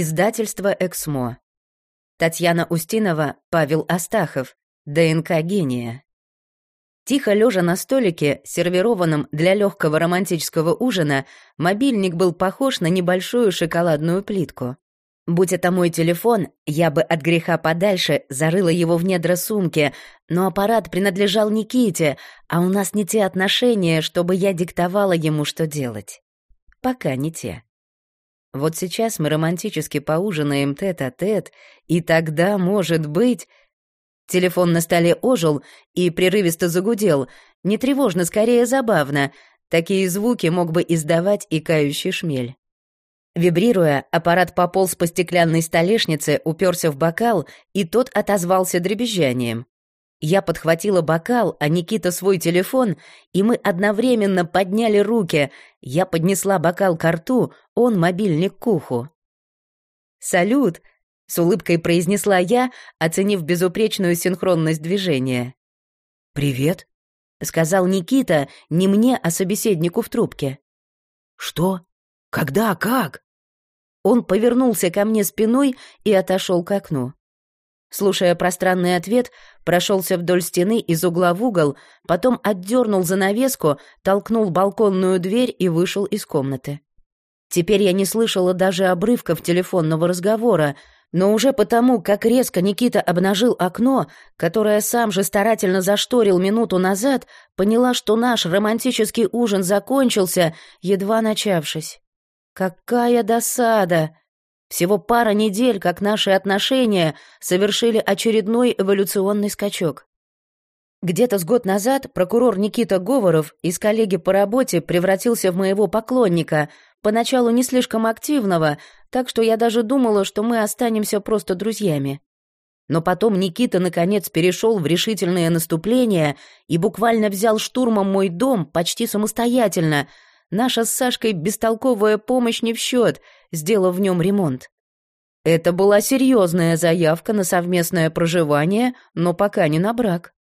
Издательство «Эксмо». Татьяна Устинова, Павел Астахов. ДНК гения. Тихо лежа на столике, сервированном для легкого романтического ужина, мобильник был похож на небольшую шоколадную плитку. Будь это мой телефон, я бы от греха подальше зарыла его в недра сумки, но аппарат принадлежал Никите, а у нас не те отношения, чтобы я диктовала ему, что делать. Пока не те. Вот сейчас мы романтически поужинаем тет-а-тет, и тогда, может быть... Телефон на столе ожил и прерывисто загудел. Не тревожно, скорее забавно. Такие звуки мог бы издавать и кающий шмель. Вибрируя, аппарат пополз по стеклянной столешнице, уперся в бокал, и тот отозвался дребезжанием. Я подхватила бокал, а Никита свой телефон, и мы одновременно подняли руки. Я поднесла бокал к рту, он мобильник к уху. «Салют!» — с улыбкой произнесла я, оценив безупречную синхронность движения. «Привет», — сказал Никита, не мне, а собеседнику в трубке. «Что? Когда? Как?» Он повернулся ко мне спиной и отошел к окну. Слушая пространный ответ, прошелся вдоль стены из угла в угол, потом отдернул занавеску, толкнул балконную дверь и вышел из комнаты. Теперь я не слышала даже обрывков телефонного разговора, но уже потому, как резко Никита обнажил окно, которое сам же старательно зашторил минуту назад, поняла, что наш романтический ужин закончился, едва начавшись. Какая досада! Всего пара недель, как наши отношения совершили очередной эволюционный скачок. Где-то с год назад прокурор Никита Говоров из коллеги по работе превратился в моего поклонника, поначалу не слишком активного, так что я даже думала, что мы останемся просто друзьями. Но потом Никита наконец перешел в решительное наступление и буквально взял штурмом мой дом почти самостоятельно. Наша с Сашкой бестолковая помощь не в счет — сделав в нем ремонт. Это была серьезная заявка на совместное проживание, но пока не на брак.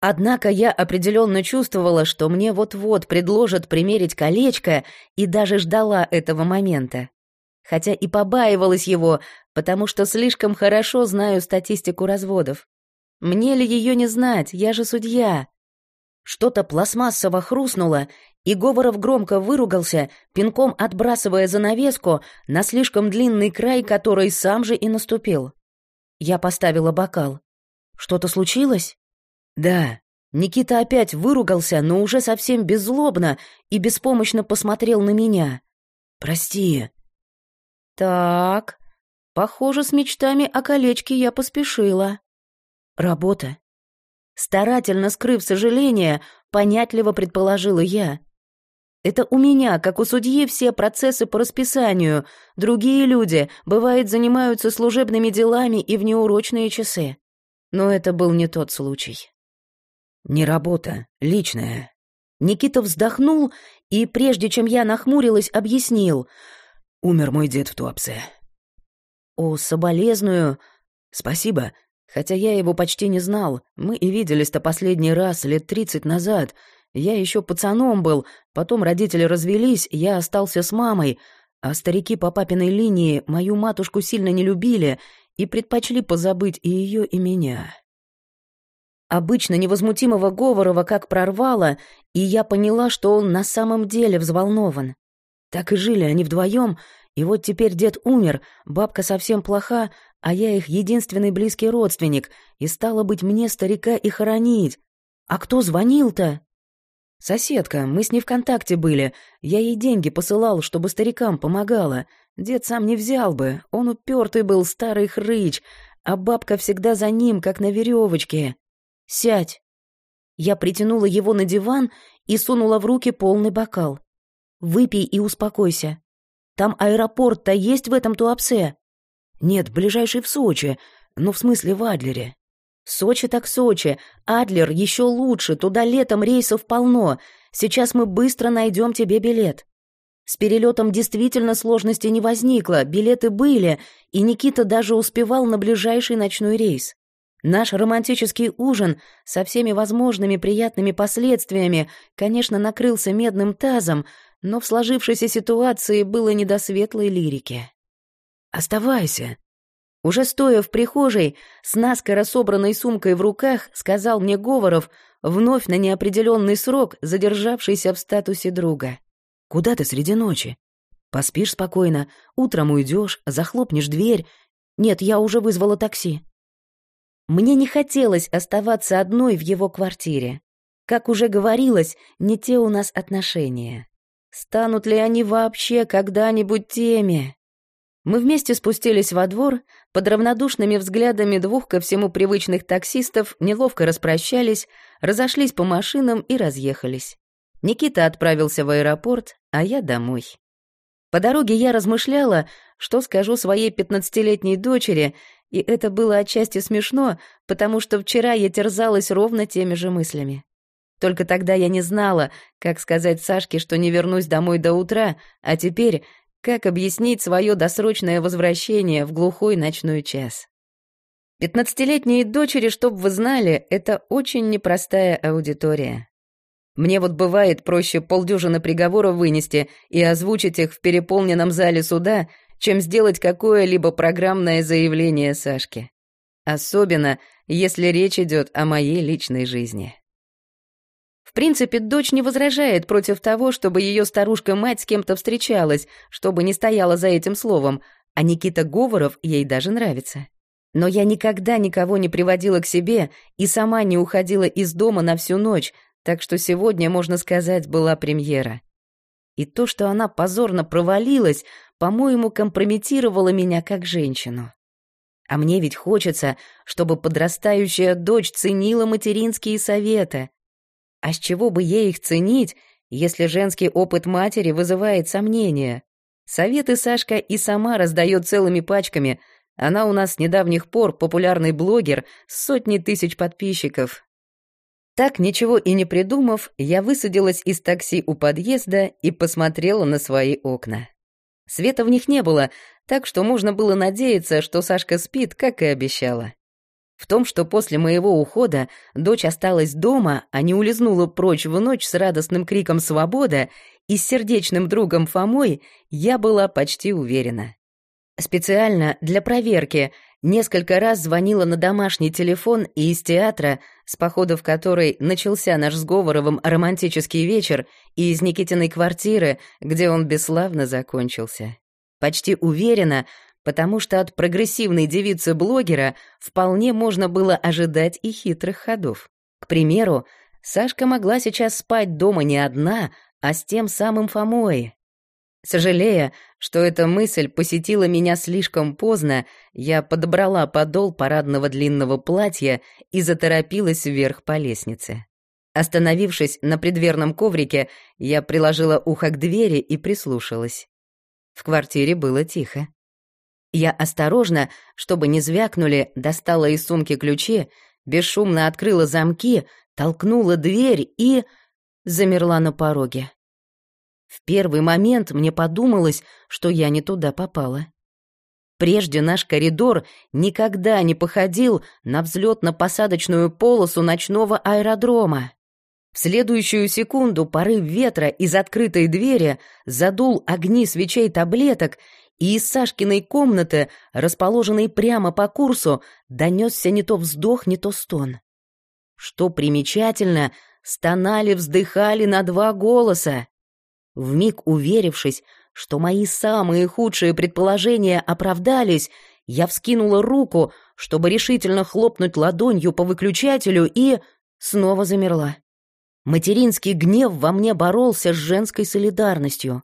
Однако я определенно чувствовала, что мне вот-вот предложат примерить колечко, и даже ждала этого момента. Хотя и побаивалась его, потому что слишком хорошо знаю статистику разводов. Мне ли ее не знать, я же судья. Что-то пластмассово хрустнуло, и Говоров громко выругался, пинком отбрасывая занавеску на слишком длинный край, который сам же и наступил. Я поставила бокал. «Что-то случилось?» «Да». Никита опять выругался, но уже совсем беззлобно и беспомощно посмотрел на меня. «Прости». «Так, похоже, с мечтами о колечке я поспешила». «Работа». Старательно скрыв сожаление, понятливо предположила я. Это у меня, как у судьи, все процессы по расписанию. Другие люди, бывает, занимаются служебными делами и в неурочные часы. Но это был не тот случай. Не работа, личная. Никита вздохнул и, прежде чем я нахмурилась, объяснил. Умер мой дед в Туапсе. О, соболезную. Спасибо. Хотя я его почти не знал. Мы и виделись-то последний раз лет тридцать назад — я еще пацаном был, потом родители развелись, я остался с мамой, а старики по папиной линии мою матушку сильно не любили и предпочли позабыть и ее, и меня. Обычно невозмутимого Говорова как прорвало, и я поняла, что он на самом деле взволнован. Так и жили они вдвоем, и вот теперь дед умер, бабка совсем плоха, а я их единственный близкий родственник, и стало быть мне старика и хоронить. А кто звонил-то? Соседка, мы с ней в контакте были. Я ей деньги посылал, чтобы старикам помогала. Дед сам не взял бы, он упертый был старый хрыч, а бабка всегда за ним, как на веревочке. Сядь. Я притянула его на диван и сунула в руки полный бокал. Выпей и успокойся. Там аэропорт-то есть в этом Туапсе? Нет, ближайший в Сочи, ну, в смысле в Адлере. Сочи так Сочи, Адлер еще лучше, туда летом рейсов полно. Сейчас мы быстро найдем тебе билет. С перелетом действительно сложности не возникло, билеты были, и Никита даже успевал на ближайший ночной рейс. Наш романтический ужин со всеми возможными приятными последствиями, конечно, накрылся медным тазом, но в сложившейся ситуации было не до светлой лирики. Оставайся. Уже стоя в прихожей, с наскоро собранной сумкой в руках, сказал мне Говоров, вновь на неопределенный срок задержавшийся в статусе друга. «Куда ты среди ночи? Поспишь спокойно, утром уйдешь, захлопнешь дверь. Нет, я уже вызвала такси». Мне не хотелось оставаться одной в его квартире. Как уже говорилось, не те у нас отношения. Станут ли они вообще когда-нибудь теми? Мы вместе спустились во двор, под равнодушными взглядами двух ко всему привычных таксистов неловко распрощались, разошлись по машинам и разъехались. Никита отправился в аэропорт, а я домой. По дороге я размышляла, что скажу своей пятнадцатилетней дочери, и это было отчасти смешно, потому что вчера я терзалась ровно теми же мыслями. Только тогда я не знала, как сказать Сашке, что не вернусь домой до утра, а теперь как объяснить свое досрочное возвращение в глухой ночной час. Пятнадцатилетние дочери, чтоб вы знали, это очень непростая аудитория. Мне вот бывает проще полдюжины приговоров вынести и озвучить их в переполненном зале суда, чем сделать какое-либо программное заявление Сашке. Особенно, если речь идет о моей личной жизни. Принципе, дочь не возражает против того, чтобы ее старушка-мать с кем-то встречалась, чтобы не стояла за этим словом, а Никита Говоров ей даже нравится. Но я никогда никого не приводила к себе и сама не уходила из дома на всю ночь, так что сегодня, можно сказать, была премьера. И то, что она позорно провалилась, по-моему, компрометировало меня как женщину. А мне ведь хочется, чтобы подрастающая дочь ценила материнские советы. А с чего бы ей их ценить, если женский опыт матери вызывает сомнения? Советы Сашка и сама раздает целыми пачками. Она у нас с недавних пор популярный блогер с сотней тысяч подписчиков. Так, ничего и не придумав, я высадилась из такси у подъезда и посмотрела на свои окна. Света в них не было, так что можно было надеяться, что Сашка спит, как и обещала. В том, что после моего ухода дочь осталась дома, а не улизнула прочь в ночь с радостным криком «Свобода» и с сердечным другом Фомой, я была почти уверена. Специально для проверки несколько раз звонила на домашний телефон и из театра, с похода в который начался наш с Говоровым романтический вечер, и из Никитиной квартиры, где он бесславно закончился. Почти уверена, потому что от прогрессивной девицы-блогера вполне можно было ожидать и хитрых ходов. К примеру, Сашка могла сейчас спать дома не одна, а с тем самым Фомой. Сожалея, что эта мысль посетила меня слишком поздно, я подобрала подол парадного длинного платья и заторопилась вверх по лестнице. Остановившись на предверном коврике, я приложила ухо к двери и прислушалась. В квартире было тихо. Я осторожно, чтобы не звякнули, достала из сумки ключи, бесшумно открыла замки, толкнула дверь и... замерла на пороге. В первый момент мне подумалось, что я не туда попала. Прежде наш коридор никогда не походил на взлетно-посадочную полосу ночного аэродрома. В следующую секунду порыв ветра из открытой двери задул огни свечей таблеток, и из Сашкиной комнаты, расположенной прямо по курсу, донесся не то вздох, не то стон. Что примечательно, стонали, вздыхали на два голоса. Вмиг уверившись, что мои самые худшие предположения оправдались, я вскинула руку, чтобы решительно хлопнуть ладонью по выключателю и... снова замерла. Материнский гнев во мне боролся с женской солидарностью.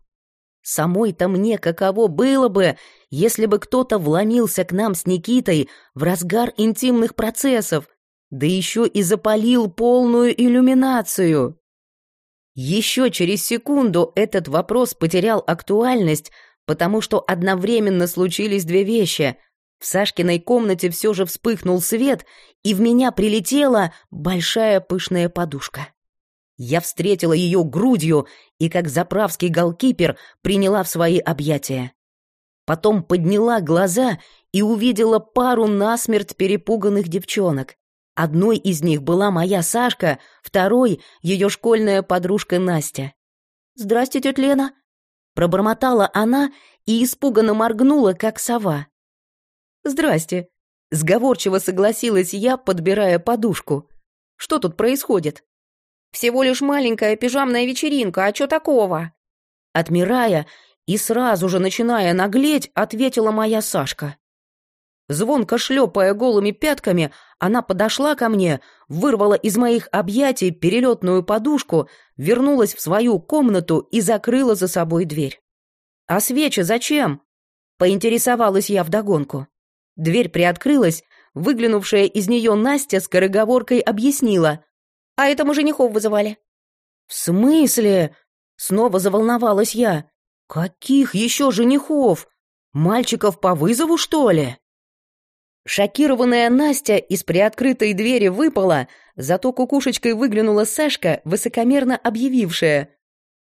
Самой-то мне каково было бы, если бы кто-то вломился к нам с Никитой в разгар интимных процессов, да еще и запалил полную иллюминацию. Еще через секунду этот вопрос потерял актуальность, потому что одновременно случились две вещи. В Сашкиной комнате все же вспыхнул свет, и в меня прилетела большая пышная подушка. Я встретила ее грудью и, как заправский голкипер, приняла в свои объятия. Потом подняла глаза и увидела пару насмерть перепуганных девчонок. Одной из них была моя Сашка, второй — ее школьная подружка Настя. «Здрасте, тетя Лена!» Пробормотала она и испуганно моргнула, как сова. «Здрасте», — сговорчиво согласилась я, подбирая подушку. «Что тут происходит?» «Всего лишь маленькая пижамная вечеринка, а чё такого?» Отмирая и сразу же начиная наглеть, ответила моя Сашка. Звонко шлепая голыми пятками, она подошла ко мне, вырвала из моих объятий перелетную подушку, вернулась в свою комнату и закрыла за собой дверь. «А свечи зачем?» — поинтересовалась я вдогонку. Дверь приоткрылась, выглянувшая из нее Настя с скороговоркой объяснила. «А это мы женихов вызывали». «В смысле?» — снова заволновалась я. «Каких еще женихов? Мальчиков по вызову, что ли?» Шокированная Настя из приоткрытой двери выпала, зато кукушечкой выглянула Сашка, высокомерно объявившая.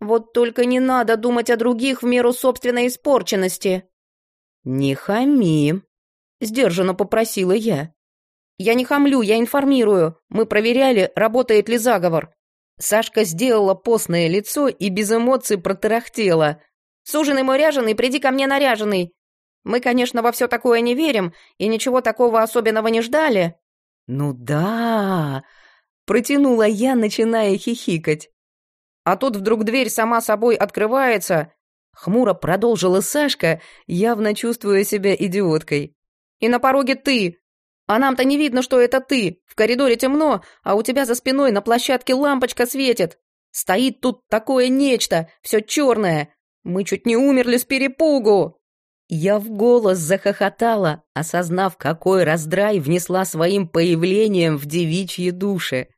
«Вот только не надо думать о других в меру собственной испорченности». «Не хами», — сдержанно попросила я. «Я не хамлю, я информирую. Мы проверяли, работает ли заговор». Сашка сделала постное лицо и без эмоций протарахтела. «Суженый мой ряженый, приди ко мне наряженный. Мы, конечно, во все такое не верим и ничего такого особенного не ждали». «Ну да», — протянула я, начиная хихикать. А тут вдруг дверь сама собой открывается. Хмуро продолжила Сашка, явно чувствуя себя идиоткой. И на пороге ты. А нам-то не видно, что это ты. В коридоре темно, а у тебя за спиной на площадке лампочка светит. Стоит тут такое нечто, все черное. Мы чуть не умерли с перепугу. Я в голос захохотала, осознав, какой раздрай внесла своим появлением в девичьи души.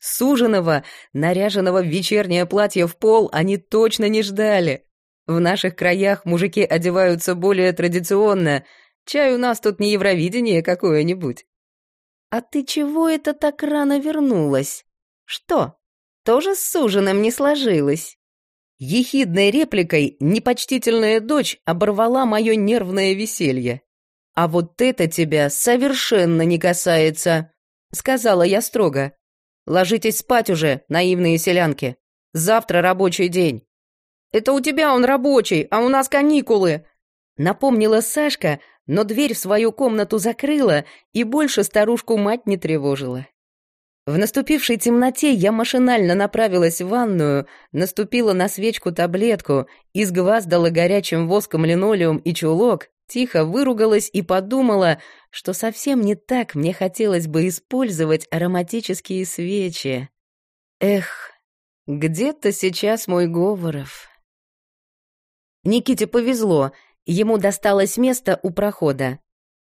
Суженого, наряженного в вечернее платье в пол, они точно не ждали. В наших краях мужики одеваются более традиционно. Чай у нас тут не Евровидение какое-нибудь. «А ты чего это так рано вернулась? Что, тоже с суженым не сложилось?» Ехидной репликой непочтительная дочь оборвала мое нервное веселье. «А вот это тебя совершенно не касается», — сказала я строго. «Ложитесь спать уже, наивные селянки. Завтра рабочий день». «Это у тебя он рабочий, а у нас каникулы», — напомнила Сашка, но дверь в свою комнату закрыла и больше старушку мать не тревожила. В наступившей темноте я машинально направилась в ванную, наступила на свечку таблетку, изгваздала горячим воском линолеум и чулок, тихо выругалась и подумала, что совсем не так мне хотелось бы использовать ароматические свечи. Эх, где-то сейчас мой Говоров. Никите повезло, ему досталось место у прохода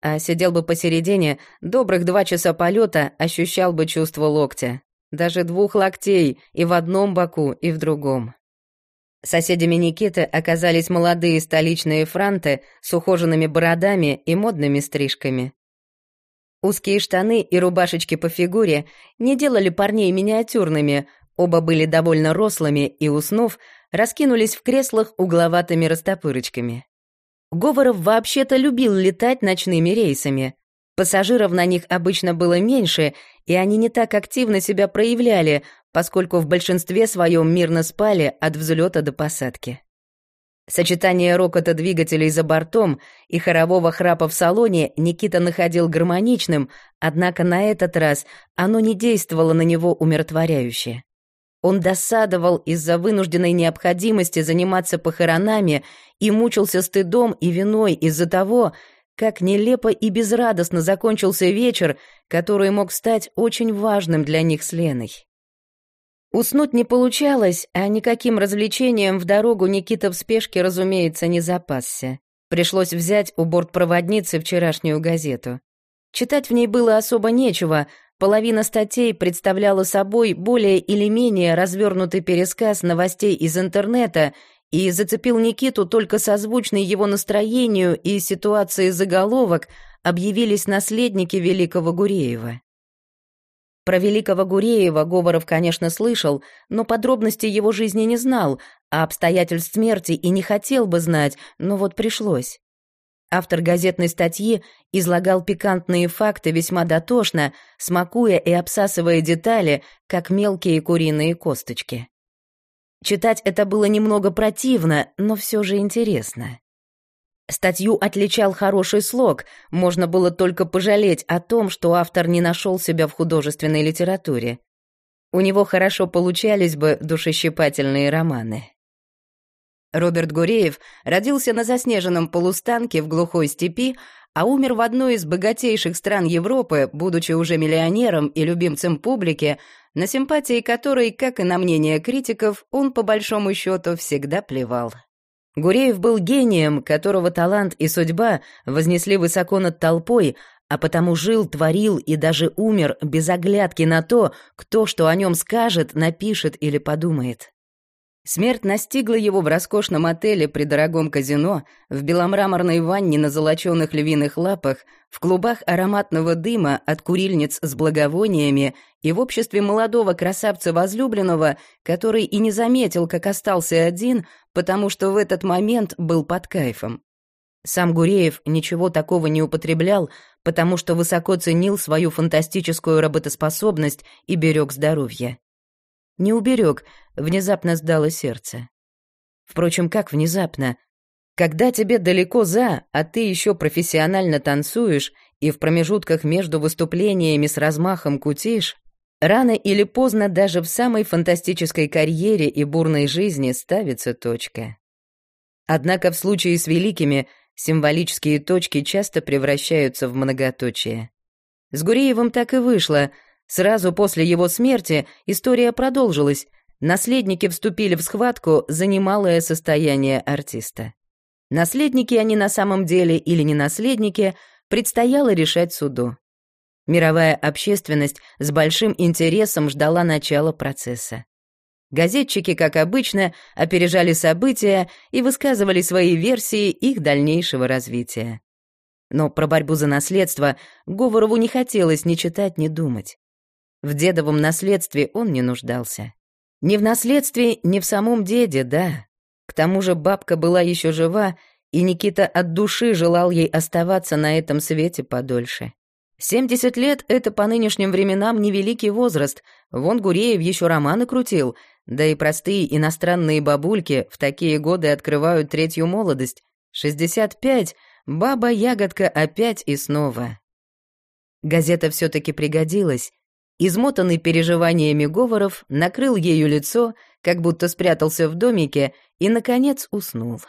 а сидел бы посередине, добрых два часа полета ощущал бы чувство локтя. Даже двух локтей и в одном боку, и в другом. Соседями Никиты оказались молодые столичные франты с ухоженными бородами и модными стрижками. Узкие штаны и рубашечки по фигуре не делали парней миниатюрными, оба были довольно рослыми и, уснув, раскинулись в креслах угловатыми растопырочками. Говоров вообще-то любил летать ночными рейсами. Пассажиров на них обычно было меньше, и они не так активно себя проявляли, поскольку в большинстве своем мирно спали от взлета до посадки. Сочетание рокота двигателей за бортом и хорового храпа в салоне Никита находил гармоничным, однако на этот раз оно не действовало на него умиротворяюще. Он досадовал из-за вынужденной необходимости заниматься похоронами и мучился стыдом и виной из-за того, как нелепо и безрадостно закончился вечер, который мог стать очень важным для них с Леной. Уснуть не получалось, а никаким развлечением в дорогу Никита в спешке, разумеется, не запасся. Пришлось взять у бортпроводницы вчерашнюю газету. Читать в ней было особо нечего, Половина статей представляла собой более или менее развернутый пересказ новостей из интернета и зацепил Никиту только созвучный его настроению и ситуации заголовок объявились наследники Великого Гуреева. Про Великого Гуреева Говоров, конечно, слышал, но подробностей его жизни не знал, а обстоятельств смерти и не хотел бы знать, но вот пришлось. Автор газетной статьи излагал пикантные факты весьма дотошно, смакуя и обсасывая детали, как мелкие куриные косточки. Читать это было немного противно, но все же интересно. Статью отличал хороший слог, можно было только пожалеть о том, что автор не нашел себя в художественной литературе. У него хорошо получались бы душещипательные романы. Роберт Гуреев родился на заснеженном полустанке в глухой степи, а умер в одной из богатейших стран Европы, будучи уже миллионером и любимцем публики, на симпатии которой, как и на мнение критиков, он по большому счету всегда плевал. Гуреев был гением, которого талант и судьба вознесли высоко над толпой, а потому жил, творил и даже умер без оглядки на то, кто что о нем скажет, напишет или подумает. Смерть настигла его в роскошном отеле при дорогом казино, в беломраморной ванне на золочёных львиных лапах, в клубах ароматного дыма от курильниц с благовониями и в обществе молодого красавца-возлюбленного, который и не заметил, как остался один, потому что в этот момент был под кайфом. Сам Гуреев ничего такого не употреблял, потому что высоко ценил свою фантастическую работоспособность и берег здоровье. Не уберег, внезапно сдало сердце. Впрочем, как внезапно? Когда тебе далеко за, а ты еще профессионально танцуешь и в промежутках между выступлениями с размахом кутишь, рано или поздно даже в самой фантастической карьере и бурной жизни ставится точка. Однако в случае с великими символические точки часто превращаются в многоточие. С Гуреевым так и вышло — Сразу после его смерти история продолжилась. Наследники вступили в схватку за немалое состояние артиста. Наследники они на самом деле или не наследники, предстояло решать суду. Мировая общественность с большим интересом ждала начала процесса. Газетчики, как обычно, опережали события и высказывали свои версии их дальнейшего развития. Но про борьбу за наследство Говорову не хотелось ни читать, ни думать. В дедовом наследстве он не нуждался. Ни в наследстве, ни в самом деде, да. К тому же бабка была еще жива, и Никита от души желал ей оставаться на этом свете подольше. Семьдесят лет — это по нынешним временам невеликий возраст. Вон Гуреев еще романы крутил, да и простые иностранные бабульки в такие годы открывают третью молодость. Шестьдесят пять — баба-ягодка опять и снова. Газета все таки пригодилась, Измотанный переживаниями Говоров накрыл ею лицо, как будто спрятался в домике и, наконец, уснул.